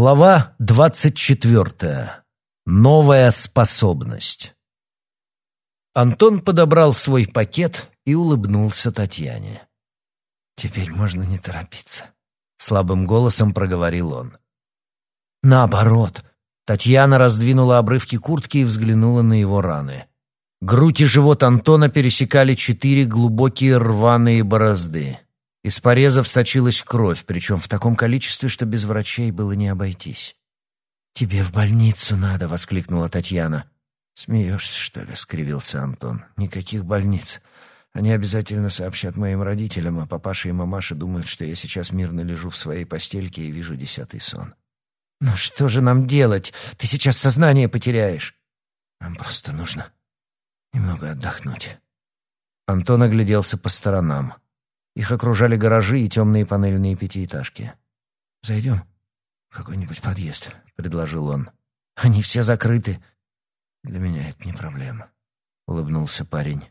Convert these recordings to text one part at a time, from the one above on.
Глава двадцать четвертая. Новая способность. Антон подобрал свой пакет и улыбнулся Татьяне. «Теперь можно не торопиться», — слабым голосом проговорил он. «Наоборот». Татьяна раздвинула обрывки куртки и взглянула на его раны. Грудь и живот Антона пересекали четыре глубокие рваные борозды. Из порезов сочилась кровь, причем в таком количестве, что без врачей было не обойтись. «Тебе в больницу надо!» — воскликнула Татьяна. «Смеешься, что ли?» — скривился Антон. «Никаких больниц. Они обязательно сообщат моим родителям, а папаша и мамаша думают, что я сейчас мирно лежу в своей постельке и вижу десятый сон». «Ну что же нам делать? Ты сейчас сознание потеряешь». «Нам просто нужно немного отдохнуть». Антон огляделся по сторонам. Их окружали гаражи и темные панельные пятиэтажки. «Зайдем в какой-нибудь подъезд», — предложил он. «Они все закрыты». «Для меня это не проблема», — улыбнулся парень.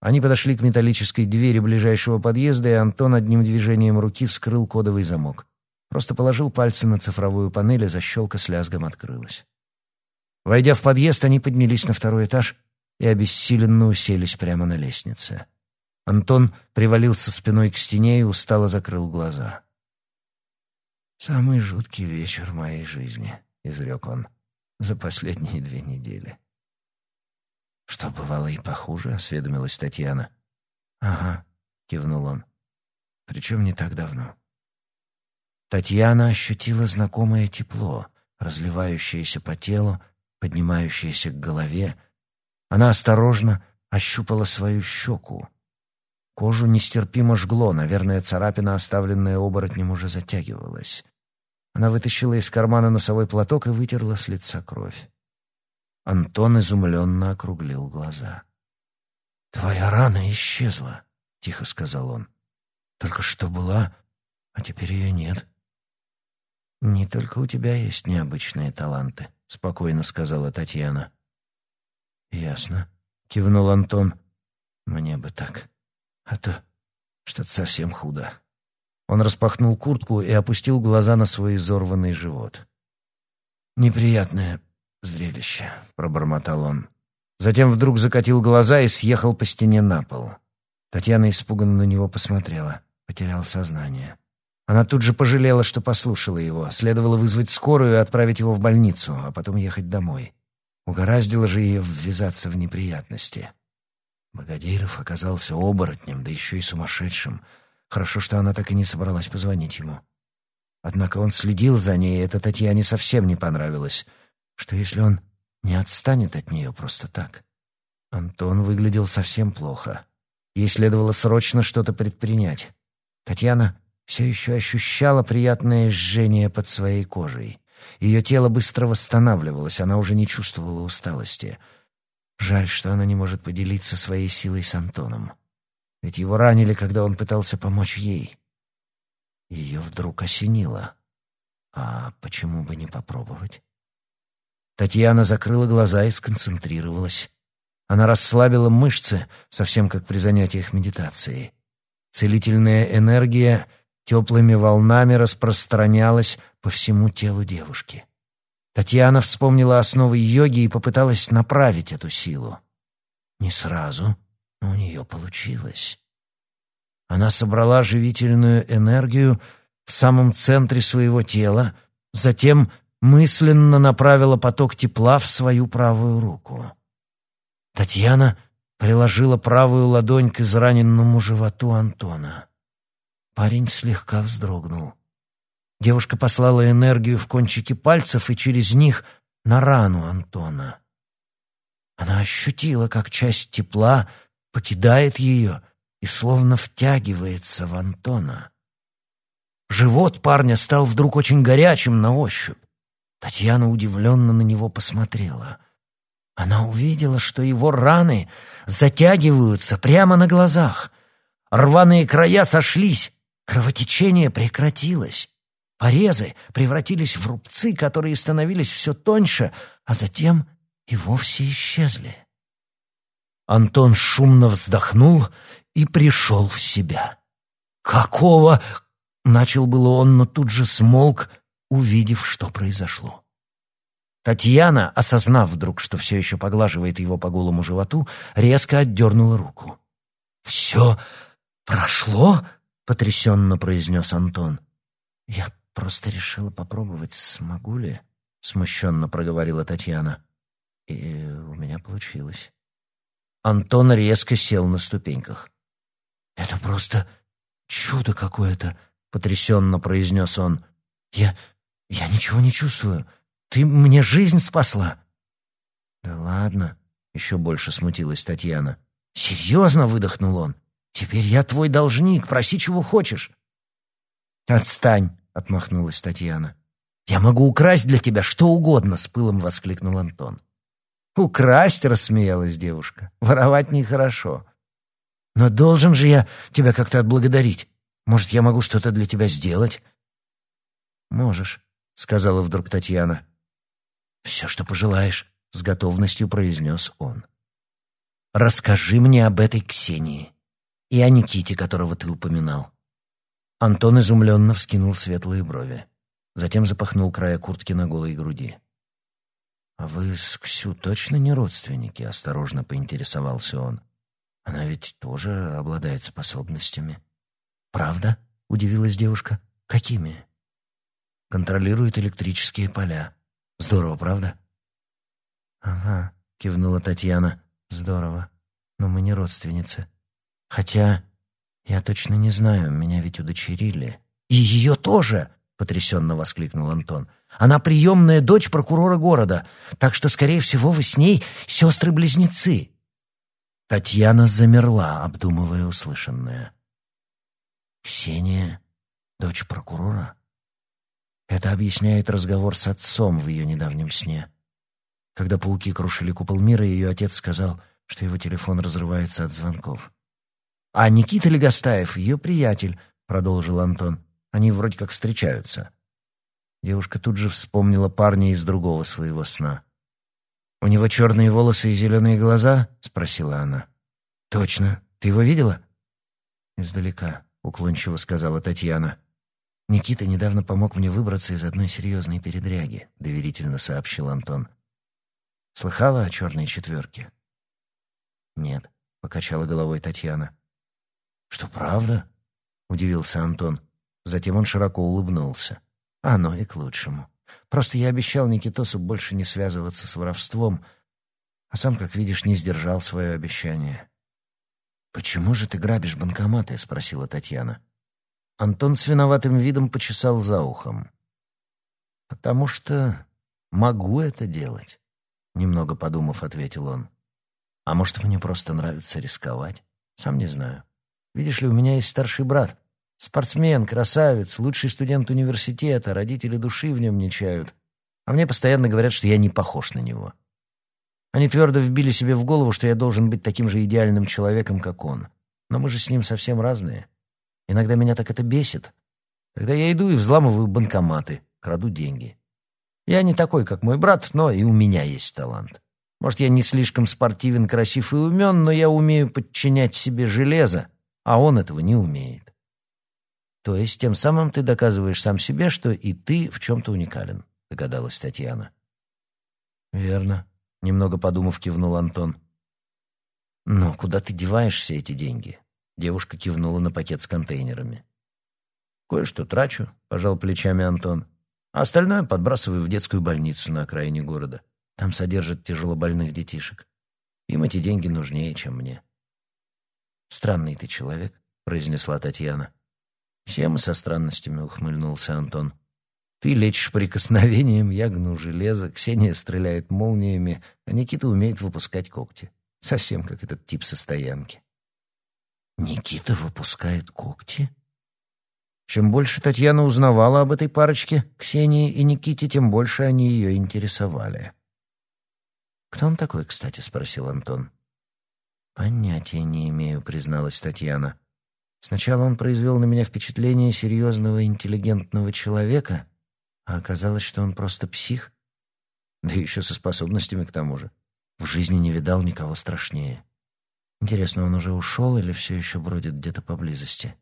Они подошли к металлической двери ближайшего подъезда, и Антон одним движением руки вскрыл кодовый замок. Просто положил пальцы на цифровую панель, и защелка с лязгом открылась. Войдя в подъезд, они поднялись на второй этаж и обессиленно уселись прямо на лестнице. Антон привалился спиной к стене и устало закрыл глаза. «Самый жуткий вечер моей жизни», — изрек он, — «за последние две недели». «Что, бывало и похуже?» — осведомилась Татьяна. «Ага», — кивнул он. «Причем не так давно». Татьяна ощутила знакомое тепло, разливающееся по телу, поднимающееся к голове. Она осторожно ощупала свою щеку. Кожу нестерпимо жгло, наверное, царапина, оставленная оборотнем, уже затягивалась. Она вытащила из кармана носовой платок и вытерла с лица кровь. Антон изумленно округлил глаза. «Твоя рана исчезла», — тихо сказал он. «Только что была, а теперь ее нет». «Не только у тебя есть необычные таланты», — спокойно сказала Татьяна. «Ясно», — кивнул Антон. «Мне бы так». А то что-то совсем худо. Он распахнул куртку и опустил глаза на свой изорванный живот. «Неприятное зрелище», — пробормотал он. Затем вдруг закатил глаза и съехал по стене на пол. Татьяна испуганно на него посмотрела, потерял сознание. Она тут же пожалела, что послушала его. Следовало вызвать скорую и отправить его в больницу, а потом ехать домой. Угораздило же ее ввязаться в неприятности. Богодеиров оказался оборотнем, да еще и сумасшедшим. Хорошо, что она так и не собралась позвонить ему. Однако он следил за ней, и это Татьяне совсем не понравилось. Что если он не отстанет от нее просто так? Антон выглядел совсем плохо. Ей следовало срочно что-то предпринять. Татьяна все еще ощущала приятное жжение под своей кожей. Ее тело быстро восстанавливалось, она уже не чувствовала усталости — Жаль, что она не может поделиться своей силой с Антоном. Ведь его ранили, когда он пытался помочь ей. Ее вдруг осенило. А почему бы не попробовать? Татьяна закрыла глаза и сконцентрировалась. Она расслабила мышцы, совсем как при занятиях медитацией. Целительная энергия теплыми волнами распространялась по всему телу девушки. Татьяна вспомнила основы йоги и попыталась направить эту силу. Не сразу, но у нее получилось. Она собрала живительную энергию в самом центре своего тела, затем мысленно направила поток тепла в свою правую руку. Татьяна приложила правую ладонь к израненному животу Антона. Парень слегка вздрогнул. Девушка послала энергию в кончики пальцев и через них на рану Антона. Она ощутила, как часть тепла покидает ее и словно втягивается в Антона. Живот парня стал вдруг очень горячим на ощупь. Татьяна удивленно на него посмотрела. Она увидела, что его раны затягиваются прямо на глазах. Рваные края сошлись, кровотечение прекратилось. Порезы превратились в рубцы, которые становились все тоньше, а затем и вовсе исчезли. Антон шумно вздохнул и пришел в себя. «Какого?» — начал было он, но тут же смолк, увидев, что произошло. Татьяна, осознав вдруг, что все еще поглаживает его по голому животу, резко отдернула руку. «Все прошло?» — потрясенно произнес Антон. «Я просто решила попробовать, смогу ли?» — смущенно проговорила Татьяна. И у меня получилось. Антон резко сел на ступеньках. «Это просто чудо какое-то!» — потрясенно произнес он. «Я... я ничего не чувствую. Ты мне жизнь спасла!» «Да ладно!» — еще больше смутилась Татьяна. «Серьезно?» — выдохнул он. «Теперь я твой должник, проси, чего хочешь». «Отстань!» — отмахнулась Татьяна. «Я могу украсть для тебя что угодно!» — с пылом воскликнул Антон. «Украсть!» — рассмеялась девушка. «Воровать нехорошо. Но должен же я тебя как-то отблагодарить. Может, я могу что-то для тебя сделать?» «Можешь», — сказала вдруг Татьяна. «Все, что пожелаешь», — с готовностью произнес он. «Расскажи мне об этой Ксении и о Никите, которого ты упоминал». Антон изумленно вскинул светлые брови. Затем запахнул края куртки на голой груди. «А вы с Ксю точно не родственники?» — осторожно поинтересовался он. «Она ведь тоже обладает способностями». «Правда?» — удивилась девушка. «Какими?» «Контролирует электрические поля. Здорово, правда?» «Ага», — кивнула Татьяна. «Здорово. Но мы не родственницы. Хотя я точно не знаю, меня ведь удочерили». «И ее тоже!» — потрясенно воскликнул Антон. «Она приемная дочь прокурора города, так что, скорее всего, вы с ней сестры-близнецы». Татьяна замерла, обдумывая услышанное. «Ксения — дочь прокурора?» Это объясняет разговор с отцом в ее недавнем сне. Когда пауки крушили купол мира, ее отец сказал, что его телефон разрывается от звонков. «А Никита Легостаев — ее приятель», — продолжил Антон. «Они вроде как встречаются». Девушка тут же вспомнила парня из другого своего сна. «У него черные волосы и зеленые глаза?» — спросила она. «Точно. Ты его видела?» «Издалека», — уклончиво сказала Татьяна. «Никита недавно помог мне выбраться из одной серьезной передряги», — доверительно сообщил Антон. «Слыхала о черной четверке?» «Нет», — покачала головой Татьяна. «Что, правда?» — удивился Антон. Затем он широко улыбнулся. «Оно и к лучшему. Просто я обещал Никитосу больше не связываться с воровством, а сам, как видишь, не сдержал свое обещание». «Почему же ты грабишь банкоматы?» — спросила Татьяна. Антон с виноватым видом почесал за ухом. «Потому что могу это делать», — немного подумав, ответил он. «А может, мне просто нравится рисковать? Сам не знаю. Видишь ли, у меня есть старший брат. Спортсмен, красавец, лучший студент университета, родители души в нем не чают. А мне постоянно говорят, что я не похож на него. Они твердо вбили себе в голову, что я должен быть таким же идеальным человеком, как он. Но мы же с ним совсем разные. Иногда меня так это бесит. Тогда я иду и взламываю банкоматы, краду деньги. Я не такой, как мой брат, но и у меня есть талант. Может, я не слишком спортивен, красив и умен, но я умею подчинять себе железо, а он этого не умеет. То есть тем самым ты доказываешь сам себе, что и ты в чем-то уникален, догадалась Татьяна. Верно, немного подумав, кивнул Антон. Но куда ты деваешь все эти деньги? Девушка кивнула на пакет с контейнерами. «Кое-что трачу», — пожал плечами Антон. «А остальное подбрасываю в детскую больницу на окраине города. Там содержат тяжелобольных детишек. Им эти деньги нужнее, чем мне». «Странный ты человек», — произнесла Татьяна. «Все мы со странностями», — ухмыльнулся Антон. «Ты лечишь прикосновением, я гну железо, Ксения стреляет молниями, а Никита умеет выпускать когти. Совсем как этот тип со стоянки». Никита выпускает когти? Чем больше Татьяна узнавала об этой парочке, Ксении и Никите, тем больше они ее интересовали. «Кто он такой, кстати?» — спросил Антон. «Понятия не имею», — призналась Татьяна. «Сначала он произвел на меня впечатление серьезного интеллигентного человека, а оказалось, что он просто псих, да еще со способностями к тому же. В жизни не видал никого страшнее». Интересно, он уже ушел или все еще бродит где-то поблизости?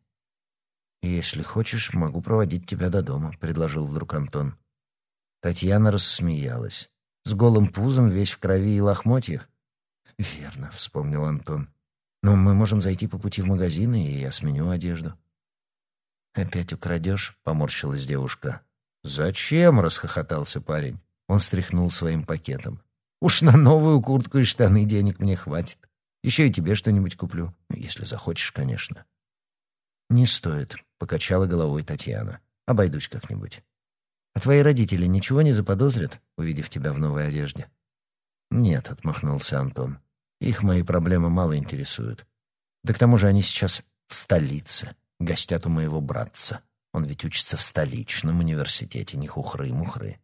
«Если хочешь, могу проводить тебя до дома», — предложил вдруг Антон. Татьяна рассмеялась. «С голым пузом, весь в крови и лохмотьях?» «Верно», — вспомнил Антон. «Но мы можем зайти по пути в магазин, и я сменю одежду». «Опять украдешь?» — поморщилась девушка. «Зачем?» — расхохотался парень. Он встряхнул своим пакетом. «Уж на новую куртку и штаны денег мне хватит. Еще и тебе что-нибудь куплю, если захочешь, конечно». «Не стоит», — покачала головой Татьяна. «Обойдусь как-нибудь». «А твои родители ничего не заподозрят, увидев тебя в новой одежде?» «Нет», — отмахнулся Антон. «Их мои проблемы мало интересуют. Да к тому же они сейчас в столице, гостят у моего братца. Он ведь учится в столичном университете, не хухры-мухры».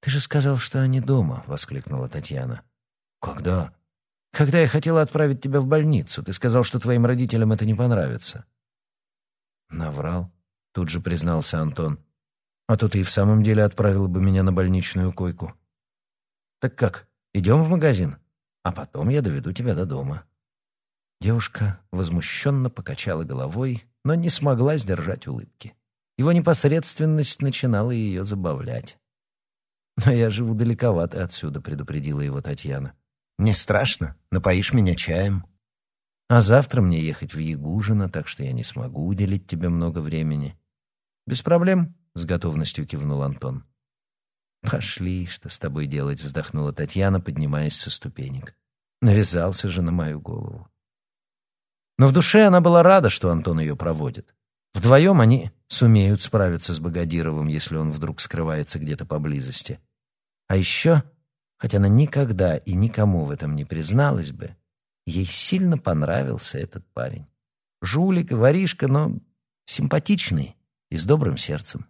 «Ты же сказал, что они дома», — воскликнула Татьяна. «Когда?» «Когда я хотела отправить тебя в больницу, ты сказал, что твоим родителям это не понравится». «Наврал», — тут же признался Антон. «А то ты и в самом деле отправила бы меня на больничную койку». «Так как, идем в магазин? А потом я доведу тебя до дома». Девушка возмущенно покачала головой, но не смогла сдержать улыбки. Его непосредственность начинала ее забавлять. «Но я живу далековато отсюда», — предупредила его Татьяна. «Не страшно? Напоишь меня чаем?» «А завтра мне ехать в Ягужино, так что я не смогу уделить тебе много времени». «Без проблем», — с готовностью кивнул Антон. «Пошли, что с тобой делать?» — вздохнула Татьяна, поднимаясь со ступенек. Навязался же на мою голову. Но в душе она была рада, что Антон ее проводит. Вдвоем они сумеют справиться с Богодировым, если он вдруг скрывается где-то поблизости. А еще, хотя она никогда и никому в этом не призналась бы, ей сильно понравился этот парень. Жулик воришка, но симпатичный и с добрым сердцем.